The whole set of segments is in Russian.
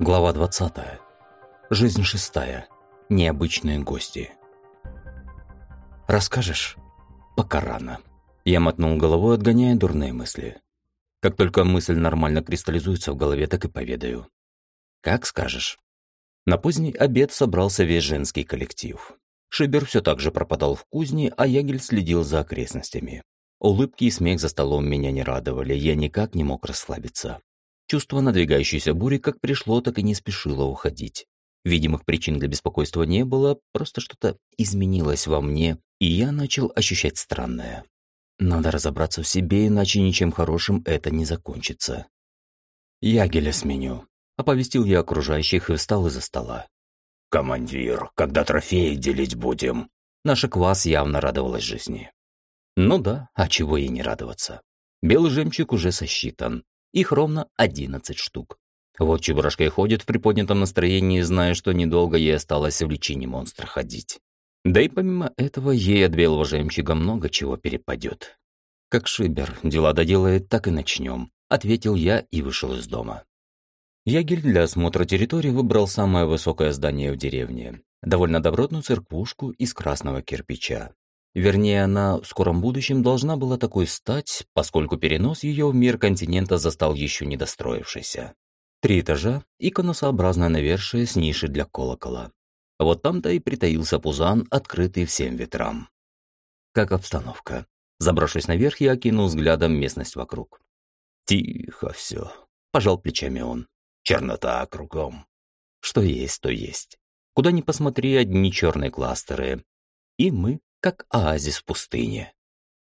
Глава 20. Жизнь шестая. Необычные гости. «Расскажешь?» «Пока рано». Я мотнул головой, отгоняя дурные мысли. Как только мысль нормально кристаллизуется в голове, так и поведаю. «Как скажешь». На поздний обед собрался весь женский коллектив. Шибер все так же пропадал в кузне, а Ягель следил за окрестностями. Улыбки и смех за столом меня не радовали, я никак не мог расслабиться. Чувство надвигающейся бури как пришло, так и не спешило уходить. Видимых причин для беспокойства не было, просто что-то изменилось во мне, и я начал ощущать странное. Надо разобраться в себе, иначе ничем хорошим это не закончится. «Ягеля сменю», — оповестил я окружающих и встал из-за стола. «Командир, когда трофеи делить будем?» Наша квас явно радовалась жизни. Ну да, а чего ей не радоваться. Белый жемчуг уже сосчитан. Их ровно 11 штук. Вот Чебурашка и ходит в приподнятом настроении, зная, что недолго ей осталось в личине монстра ходить. Да и помимо этого, ей от белого жемчуга много чего перепадет. Как Шибер дела доделает, так и начнем, ответил я и вышел из дома. Ягель для осмотра территории выбрал самое высокое здание в деревне. Довольно добротную церквушку из красного кирпича. Вернее, она в скором будущем должна была такой стать, поскольку перенос ее в мир континента застал еще недостроившийся. Три этажа и конусообразное навершие с нишей для колокола. Вот там-то и притаился пузан, открытый всем ветрам. Как обстановка. Забравшись наверх, я окинул взглядом местность вокруг. «Тихо все», — пожал плечами он. «Чернота кругом». Что есть, то есть. Куда ни посмотри, одни черные кластеры. И мы как оазис в пустыне.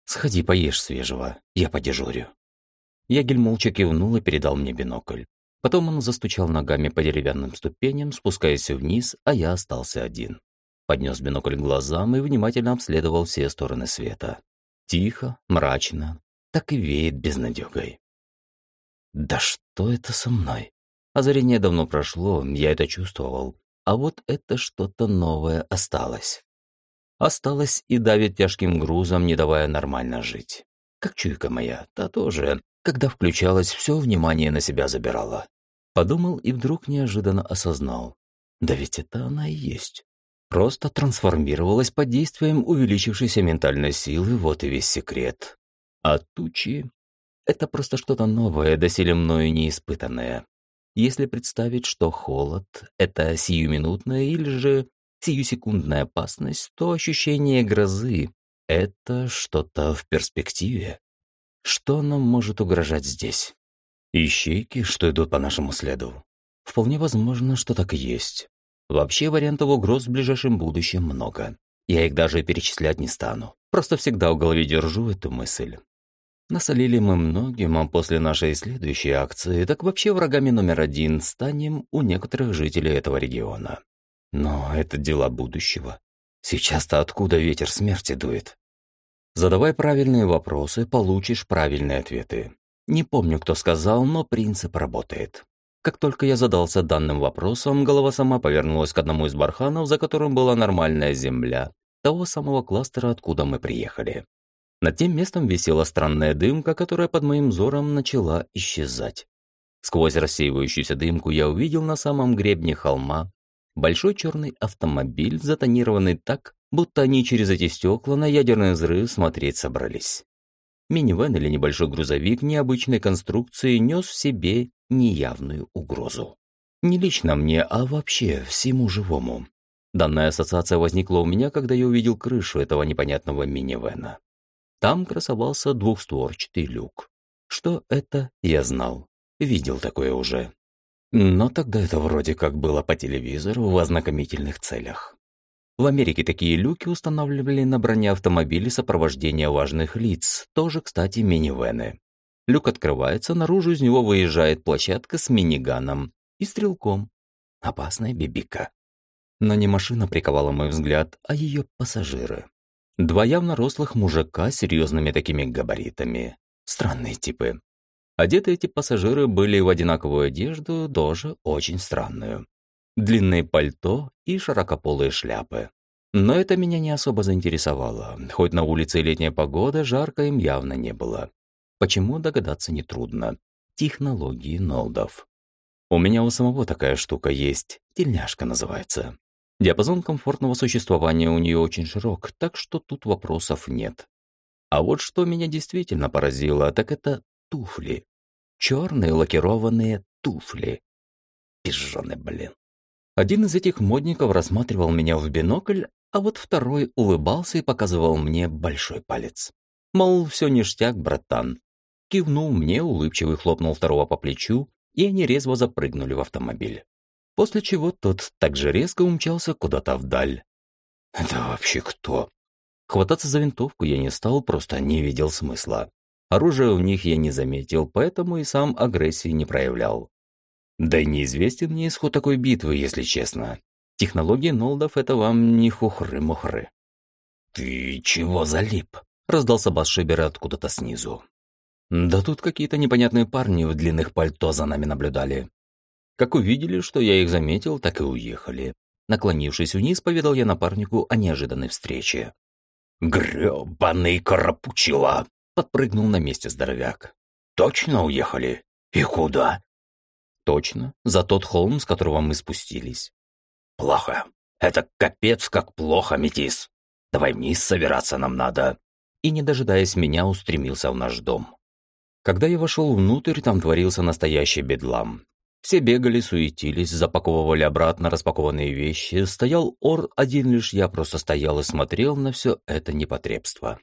Сходи поешь свежего, я подежурю. Ягель молча кивнул и передал мне бинокль. Потом он застучал ногами по деревянным ступеням, спускаясь вниз, а я остался один. Поднес бинокль к глазам и внимательно обследовал все стороны света. Тихо, мрачно, так и веет безнадегой. Да что это со мной? Озарение давно прошло, я это чувствовал, а вот это что-то новое осталось осталась и давит тяжким грузом, не давая нормально жить. Как чуйка моя, та тоже, когда включалась, все внимание на себя забирала. Подумал и вдруг неожиданно осознал. Да ведь это она и есть. Просто трансформировалась под действием увеличившейся ментальной силы, вот и весь секрет. А тучи — это просто что-то новое, доселе мною неиспытанное. Если представить, что холод — это сиюминутное или же сиюсекундная опасность, то ощущение грозы — это что-то в перспективе. Что нам может угрожать здесь? Ищейки, что идут по нашему следу? Вполне возможно, что так и есть. Вообще вариантов угроз в ближайшем будущем много. Я их даже перечислять не стану. Просто всегда в голове держу эту мысль. Насолили мы многим, а после нашей следующей акции, так вообще врагами номер один станем у некоторых жителей этого региона. Но это дела будущего. Сейчас-то откуда ветер смерти дует? Задавай правильные вопросы, получишь правильные ответы. Не помню, кто сказал, но принцип работает. Как только я задался данным вопросом, голова сама повернулась к одному из барханов, за которым была нормальная земля, того самого кластера, откуда мы приехали. Над тем местом висела странная дымка, которая под моим взором начала исчезать. Сквозь рассеивающуюся дымку я увидел на самом гребне холма Большой черный автомобиль, затонированный так, будто они через эти стекла на ядерный взрыв смотреть собрались. Минивэн или небольшой грузовик необычной конструкции нес в себе неявную угрозу. Не лично мне, а вообще всему живому. Данная ассоциация возникла у меня, когда я увидел крышу этого непонятного минивэна. Там красовался двухстворчатый люк. Что это, я знал. Видел такое уже. Но тогда это вроде как было по телевизору в ознакомительных целях. В Америке такие люки устанавливали на броне автомобилей сопровождения важных лиц, тоже, кстати, минивены. Люк открывается, наружу из него выезжает площадка с миниганом и стрелком. Опасная бибика. Но не машина приковала мой взгляд, а ее пассажиры. Два явно рослых мужика с серьезными такими габаритами. Странные типы. Одеты эти пассажиры были в одинаковую одежду, тоже очень странную. Длинные пальто и широкополые шляпы. Но это меня не особо заинтересовало. Хоть на улице летняя погода, жарко им явно не было. Почему, догадаться нетрудно. Технологии нолдов. У меня у самого такая штука есть, тельняшка называется. Диапазон комфортного существования у нее очень широк, так что тут вопросов нет. А вот что меня действительно поразило, так это туфли. Черные лакированные туфли. Пижоны, блин. Один из этих модников рассматривал меня в бинокль, а вот второй улыбался и показывал мне большой палец. Мол, все ништяк, братан. Кивнул мне, улыбчивый хлопнул второго по плечу, и они резво запрыгнули в автомобиль. После чего тот также резко умчался куда-то вдаль. Это вообще кто? Хвататься за винтовку я не стал, просто не видел смысла. Оружия у них я не заметил, поэтому и сам агрессии не проявлял. Да и неизвестен мне исход такой битвы, если честно. Технологии Нолдов — это вам не хухры-мухры. «Ты чего залип?» — раздался бас Шибера откуда-то снизу. Да тут какие-то непонятные парни в длинных пальто за нами наблюдали. Как увидели, что я их заметил, так и уехали. Наклонившись вниз, поведал я напарнику о неожиданной встрече. «Грёбаный карапучила!» — подпрыгнул на месте здоровяк. «Точно уехали? И куда?» «Точно. За тот холм, с которого мы спустились». «Плохо. Это капец как плохо, метис. Давай вниз собираться нам надо». И, не дожидаясь меня, устремился в наш дом. Когда я вошел внутрь, там творился настоящий бедлам. Все бегали, суетились, запаковывали обратно распакованные вещи. Стоял ор, один лишь я просто стоял и смотрел на все это непотребство.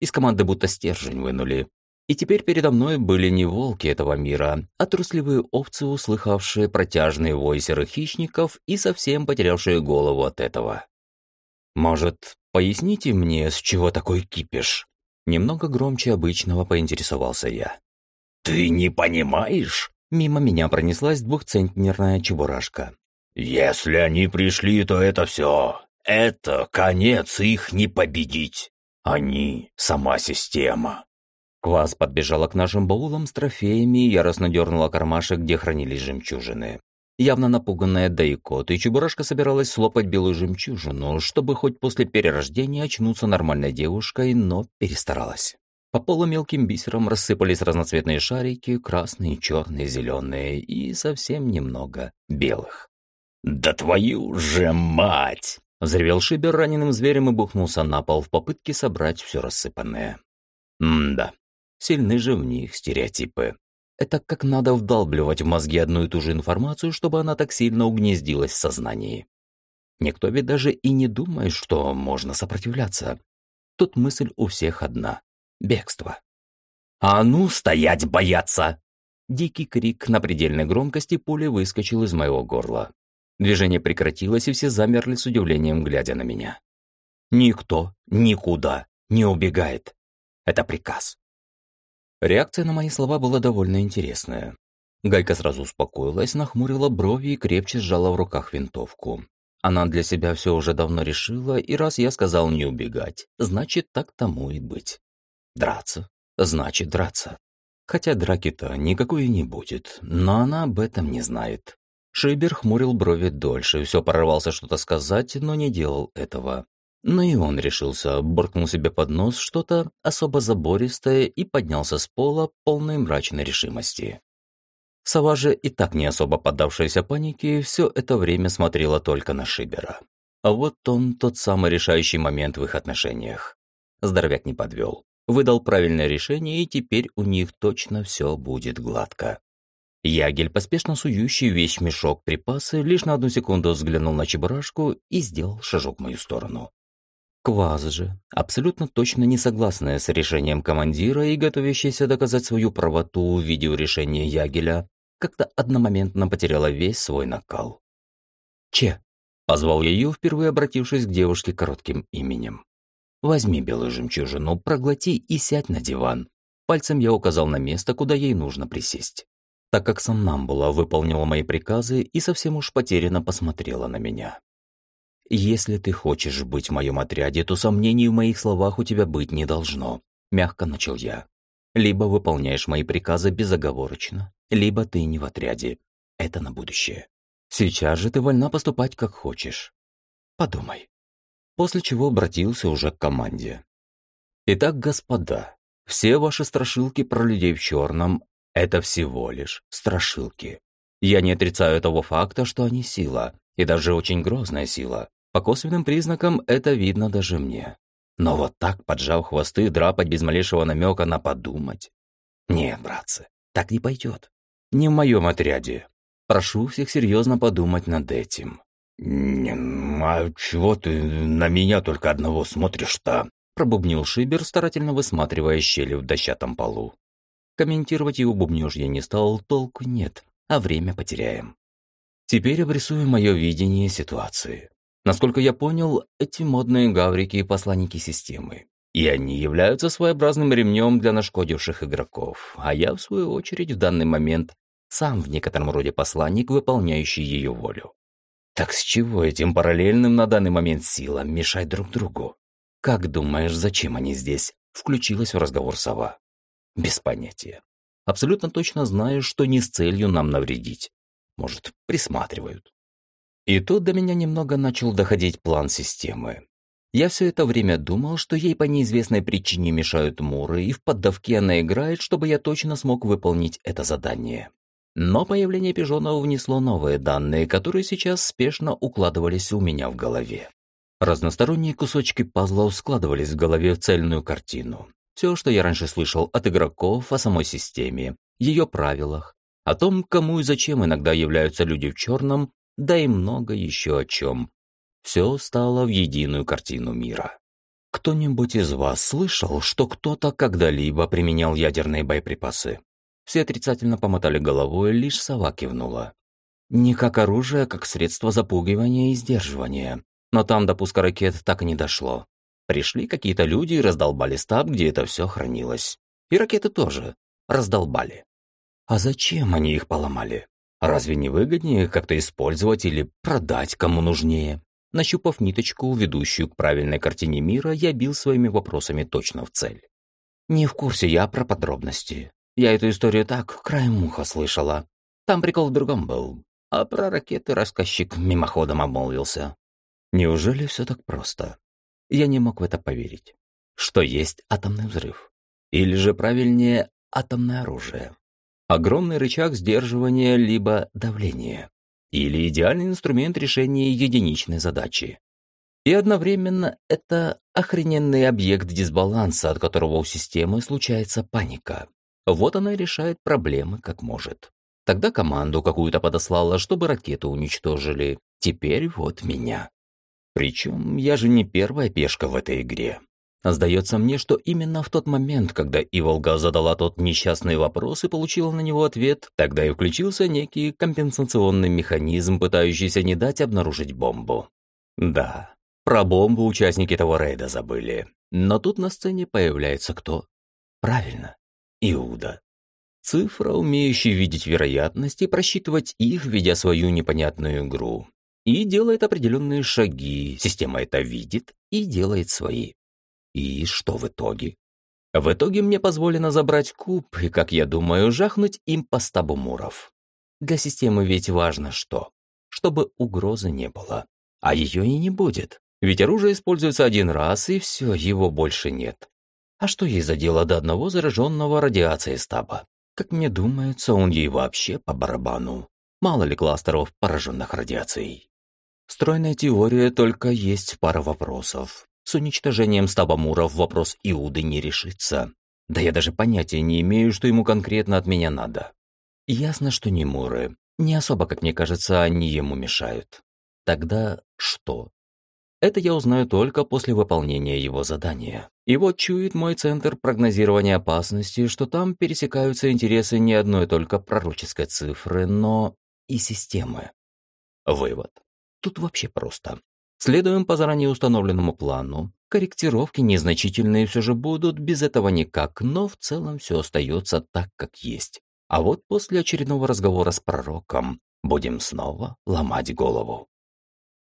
Из команды будто стержень вынули. И теперь передо мной были не волки этого мира, а трусливые овцы, услыхавшие протяжные вой серых хищников и совсем потерявшие голову от этого. «Может, поясните мне, с чего такой кипиш?» Немного громче обычного поинтересовался я. «Ты не понимаешь?» Мимо меня пронеслась двухцентнерная чебурашка. «Если они пришли, то это все. Это конец их не победить. Они — сама система». Квас подбежала к нашим баулам с трофеями и яростно дернула кармашек, где хранились жемчужины. Явно напуганная Дайкот, и Чебурашка собиралась слопать белую жемчужину, чтобы хоть после перерождения очнуться нормальной девушкой, но перестаралась. По полу мелким бисером рассыпались разноцветные шарики, красные, черные, зеленые и совсем немного белых. «Да твою же мать!» Взревел Шибер раненым зверем и бухнулся на пол в попытке собрать все рассыпанное. М-да, сильны же в них стереотипы. Это как надо вдалбливать в мозги одну и ту же информацию, чтобы она так сильно угнездилась в сознании. Никто ведь даже и не думает, что можно сопротивляться. Тут мысль у всех одна — бегство. «А ну, стоять, бояться!» Дикий крик на предельной громкости пули выскочил из моего горла. Движение прекратилось, и все замерли с удивлением, глядя на меня. Никто никуда не убегает. Это приказ. Реакция на мои слова была довольно интересная. Гайка сразу успокоилась, нахмурила брови и крепче сжала в руках винтовку. Она для себя все уже давно решила, и раз я сказал не убегать, значит, так тому и быть. Драться, значит драться. Хотя драки-то никакой не будет, но она об этом не знает. Шибер хмурил брови дольше, все порывался что-то сказать, но не делал этого. Но и он решился, буркнул себе под нос что-то особо забористое и поднялся с пола полной мрачной решимости. Сова же, и так не особо поддавшаяся панике, все это время смотрела только на Шибера. А вот он тот самый решающий момент в их отношениях. Здоровяк не подвел. Выдал правильное решение, и теперь у них точно все будет гладко. Ягель, поспешно сующий весь мешок припасы, лишь на одну секунду взглянул на чебурашку и сделал шажок в мою сторону. Кваз же, абсолютно точно не согласная с решением командира и готовящаяся доказать свою правоту, увидев решение Ягеля, как-то одномоментно потеряла весь свой накал. «Че?» — позвал я ее, впервые обратившись к девушке коротким именем. «Возьми белую жемчужину, проглоти и сядь на диван». Пальцем я указал на место, куда ей нужно присесть. Так как сам Намбула выполнила мои приказы и совсем уж потерянно посмотрела на меня. «Если ты хочешь быть в моем отряде, то сомнений в моих словах у тебя быть не должно», — мягко начал я. «Либо выполняешь мои приказы безоговорочно, либо ты не в отряде. Это на будущее. Сейчас же ты вольна поступать как хочешь. Подумай». После чего обратился уже к команде. «Итак, господа, все ваши страшилки про людей в черном — это всего лишь страшилки. Я не отрицаю того факта, что они сила, и даже очень грозная сила. По косвенным признакам это видно даже мне. Но вот так, поджав хвосты, драпать без малейшего намека на подумать? Нет, братцы, так не пойдет. Не в моем отряде. Прошу всех серьезно подумать над этим. «Не, а чего ты на меня только одного смотришь-то?» пробубнил Шибер, старательно высматривая щели в дощатом полу. Комментировать его бубнёж я не стал, толку нет, а время потеряем. Теперь обрисую мое видение ситуации. Насколько я понял, эти модные гаврики – посланники системы. И они являются своеобразным ремнем для нашкодивших игроков, а я, в свою очередь, в данный момент сам в некотором роде посланник, выполняющий ее волю. Так с чего этим параллельным на данный момент силам мешать друг другу? Как думаешь, зачем они здесь? Включилась в разговор сова. Без понятия. Абсолютно точно знаю, что не с целью нам навредить. Может, присматривают. И тут до меня немного начал доходить план системы. Я все это время думал, что ей по неизвестной причине мешают муры, и в поддавке она играет, чтобы я точно смог выполнить это задание. Но появление пижонов внесло новые данные, которые сейчас спешно укладывались у меня в голове. Разносторонние кусочки пазлов складывались в голове в цельную картину. Все, что я раньше слышал от игроков о самой системе, ее правилах, о том, кому и зачем иногда являются люди в черном, да и много еще о чем. Все стало в единую картину мира. Кто-нибудь из вас слышал, что кто-то когда-либо применял ядерные боеприпасы? Все отрицательно помотали головой, лишь сова кивнула. Не как оружие, а как средство запугивания и сдерживания. Но там до пуска ракет так и не дошло. Пришли какие-то люди и раздолбали стаб, где это все хранилось. И ракеты тоже раздолбали. А зачем они их поломали? Разве не выгоднее как-то использовать или продать кому нужнее? Нащупав ниточку, ведущую к правильной картине мира, я бил своими вопросами точно в цель. Не в курсе я про подробности. Я эту историю так, краем уха слышала. Там прикол в другом был. А про ракеты рассказчик мимоходом обмолвился. Неужели все так просто? Я не мог в это поверить. Что есть атомный взрыв. Или же правильнее, атомное оружие огромный рычаг сдерживания либо давления, или идеальный инструмент решения единичной задачи. И одновременно это охрененный объект дисбаланса, от которого у системы случается паника. Вот она и решает проблемы как может. Тогда команду какую-то подослала, чтобы ракету уничтожили. Теперь вот меня. Причем я же не первая пешка в этой игре. Сдается мне, что именно в тот момент, когда Иволга задала тот несчастный вопрос и получила на него ответ, тогда и включился некий компенсационный механизм, пытающийся не дать обнаружить бомбу. Да, про бомбу участники того рейда забыли. Но тут на сцене появляется кто? Правильно, Иуда. Цифра, умеющая видеть вероятности, просчитывать их, ведя свою непонятную игру. И делает определенные шаги, система это видит и делает свои. И что в итоге? В итоге мне позволено забрать куб и, как я думаю, жахнуть им по стабу муров. Для системы ведь важно что? Чтобы угрозы не было. А ее и не будет. Ведь оружие используется один раз, и все, его больше нет. А что ей за дело до одного зараженного радиацией стаба? Как мне думается, он ей вообще по барабану. Мало ли кластеров, пораженных радиацией. Стройная теория, только есть пара вопросов. С уничтожением стаба Муров вопрос Иуды не решится. Да я даже понятия не имею, что ему конкретно от меня надо. Ясно, что не Муры. Не особо, как мне кажется, они ему мешают. Тогда что? Это я узнаю только после выполнения его задания. И вот чует мой центр прогнозирования опасности, что там пересекаются интересы не одной только пророческой цифры, но и системы. Вывод. Тут вообще просто. Следуем по заранее установленному плану. Корректировки незначительные все же будут, без этого никак, но в целом все остается так, как есть. А вот после очередного разговора с пророком будем снова ломать голову.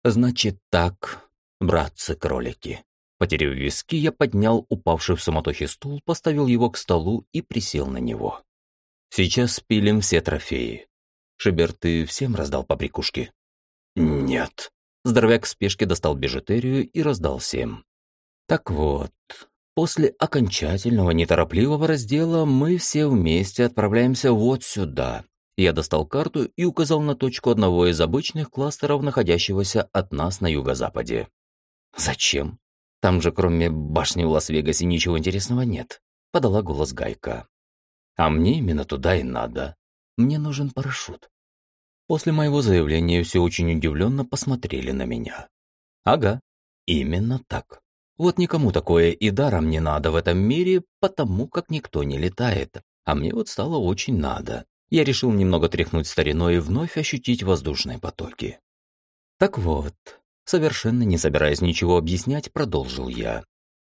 Значит так, братцы-кролики. Потеряв виски, я поднял упавший в суматохе стул, поставил его к столу и присел на него. Сейчас спилим все трофеи. Шибер, ты всем раздал побрякушки? Нет, Здоровяк в спешке достал бижутерию и раздал всем. Так вот, после окончательного неторопливого раздела мы все вместе отправляемся вот сюда. Я достал карту и указал на точку одного из обычных кластеров, находящегося от нас на юго-западе. «Зачем? Там же кроме башни в Лас-Вегасе ничего интересного нет», — подала голос Гайка. «А мне именно туда и надо. Мне нужен парашют». После моего заявления все очень удивленно посмотрели на меня. «Ага, именно так. Вот никому такое и даром не надо в этом мире, потому как никто не летает, а мне вот стало очень надо я решил немного тряхнуть стариной и вновь ощутить воздушные потоки. Так вот, совершенно не собираясь ничего объяснять, продолжил я.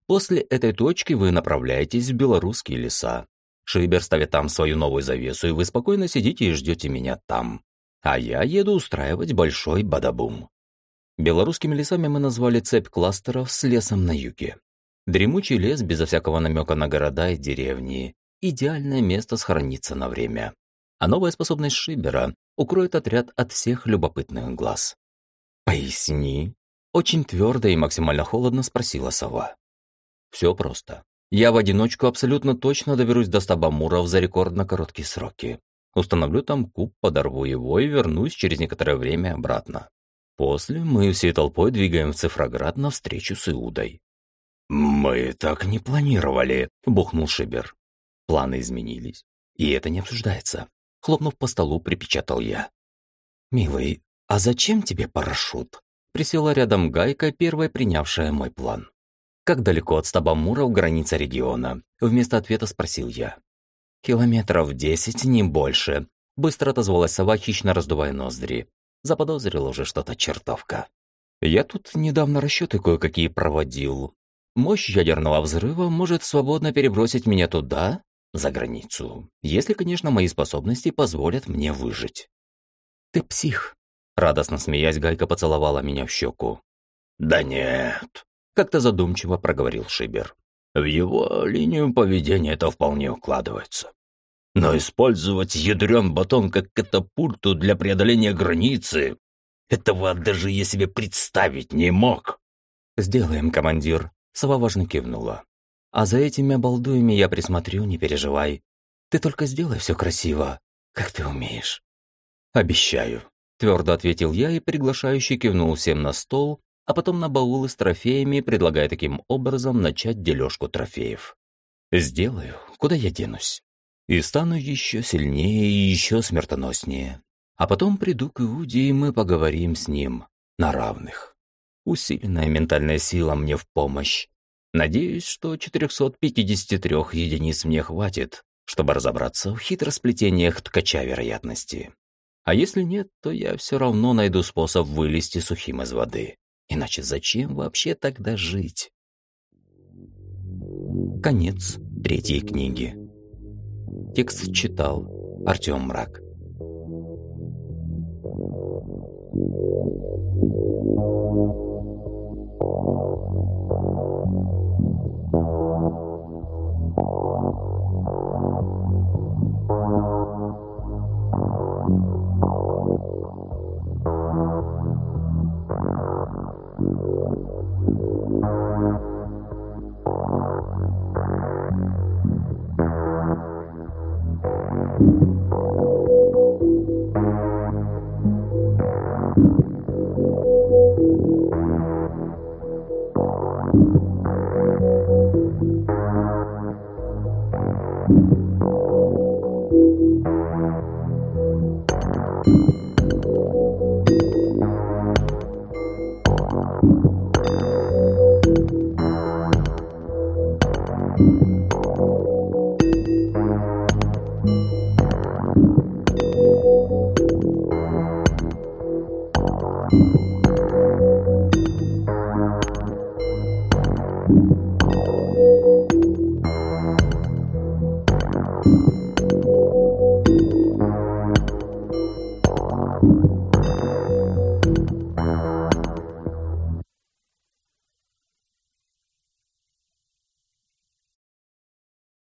После этой точки вы направляетесь в белорусские леса. Шибер ставит там свою новую завесу, и вы спокойно сидите и ждете меня там. А я еду устраивать большой бадабум. Белорусскими лесами мы назвали цепь кластеров с лесом на юге. Дремучий лес безо всякого намека на города и деревни. Идеальное место схорониться на время а новая способность Шибера укроет отряд от всех любопытных глаз. «Поясни», — очень твердо и максимально холодно спросила сова. «Все просто. Я в одиночку абсолютно точно доберусь до стаба Муров за рекордно короткие сроки. Установлю там куб, подорву его и вернусь через некоторое время обратно. После мы всей толпой двигаем в Цифроград навстречу с Иудой». «Мы так не планировали», — бухнул Шибер. Планы изменились, и это не обсуждается. Хлопнув по столу, припечатал я. «Милый, а зачем тебе парашют?» Присела рядом Гайка, первая принявшая мой план. «Как далеко от стаба Муров граница региона?» Вместо ответа спросил я. «Километров десять, не больше», — быстро отозвалась сова, хищно раздувая ноздри. Заподозрила уже что-то чертовка. «Я тут недавно расчеты кое-какие проводил. Мощь ядерного взрыва может свободно перебросить меня туда, за границу, если, конечно, мои способности позволят мне выжить. «Ты псих», — радостно смеясь, Гайка поцеловала меня в щеку. «Да нет», — как-то задумчиво проговорил Шибер. «В его линию поведения это вполне укладывается. Но использовать ядрен батон как катапульту для преодоления границы, этого даже я себе представить не мог». «Сделаем, командир», — Сова важно кивнула. А за этими обалдуями я присмотрю, не переживай. Ты только сделай все красиво, как ты умеешь». «Обещаю», — твердо ответил я и приглашающий кивнул всем на стол, а потом на баулы с трофеями, предлагая таким образом начать дележку трофеев. «Сделаю, куда я денусь. И стану еще сильнее и еще смертоноснее. А потом приду к Иуде, и мы поговорим с ним на равных. Усиленная ментальная сила мне в помощь. Надеюсь, что 453 единиц мне хватит, чтобы разобраться в хитросплетениях ткача вероятности. А если нет, то я все равно найду способ вылезти сухим из воды. Иначе зачем вообще тогда жить? Конец третьей книги. Текст читал Артем Мрак.